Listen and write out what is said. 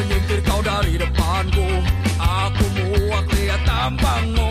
menyingkir kau dari depanku. Aku muak lihat tampangmu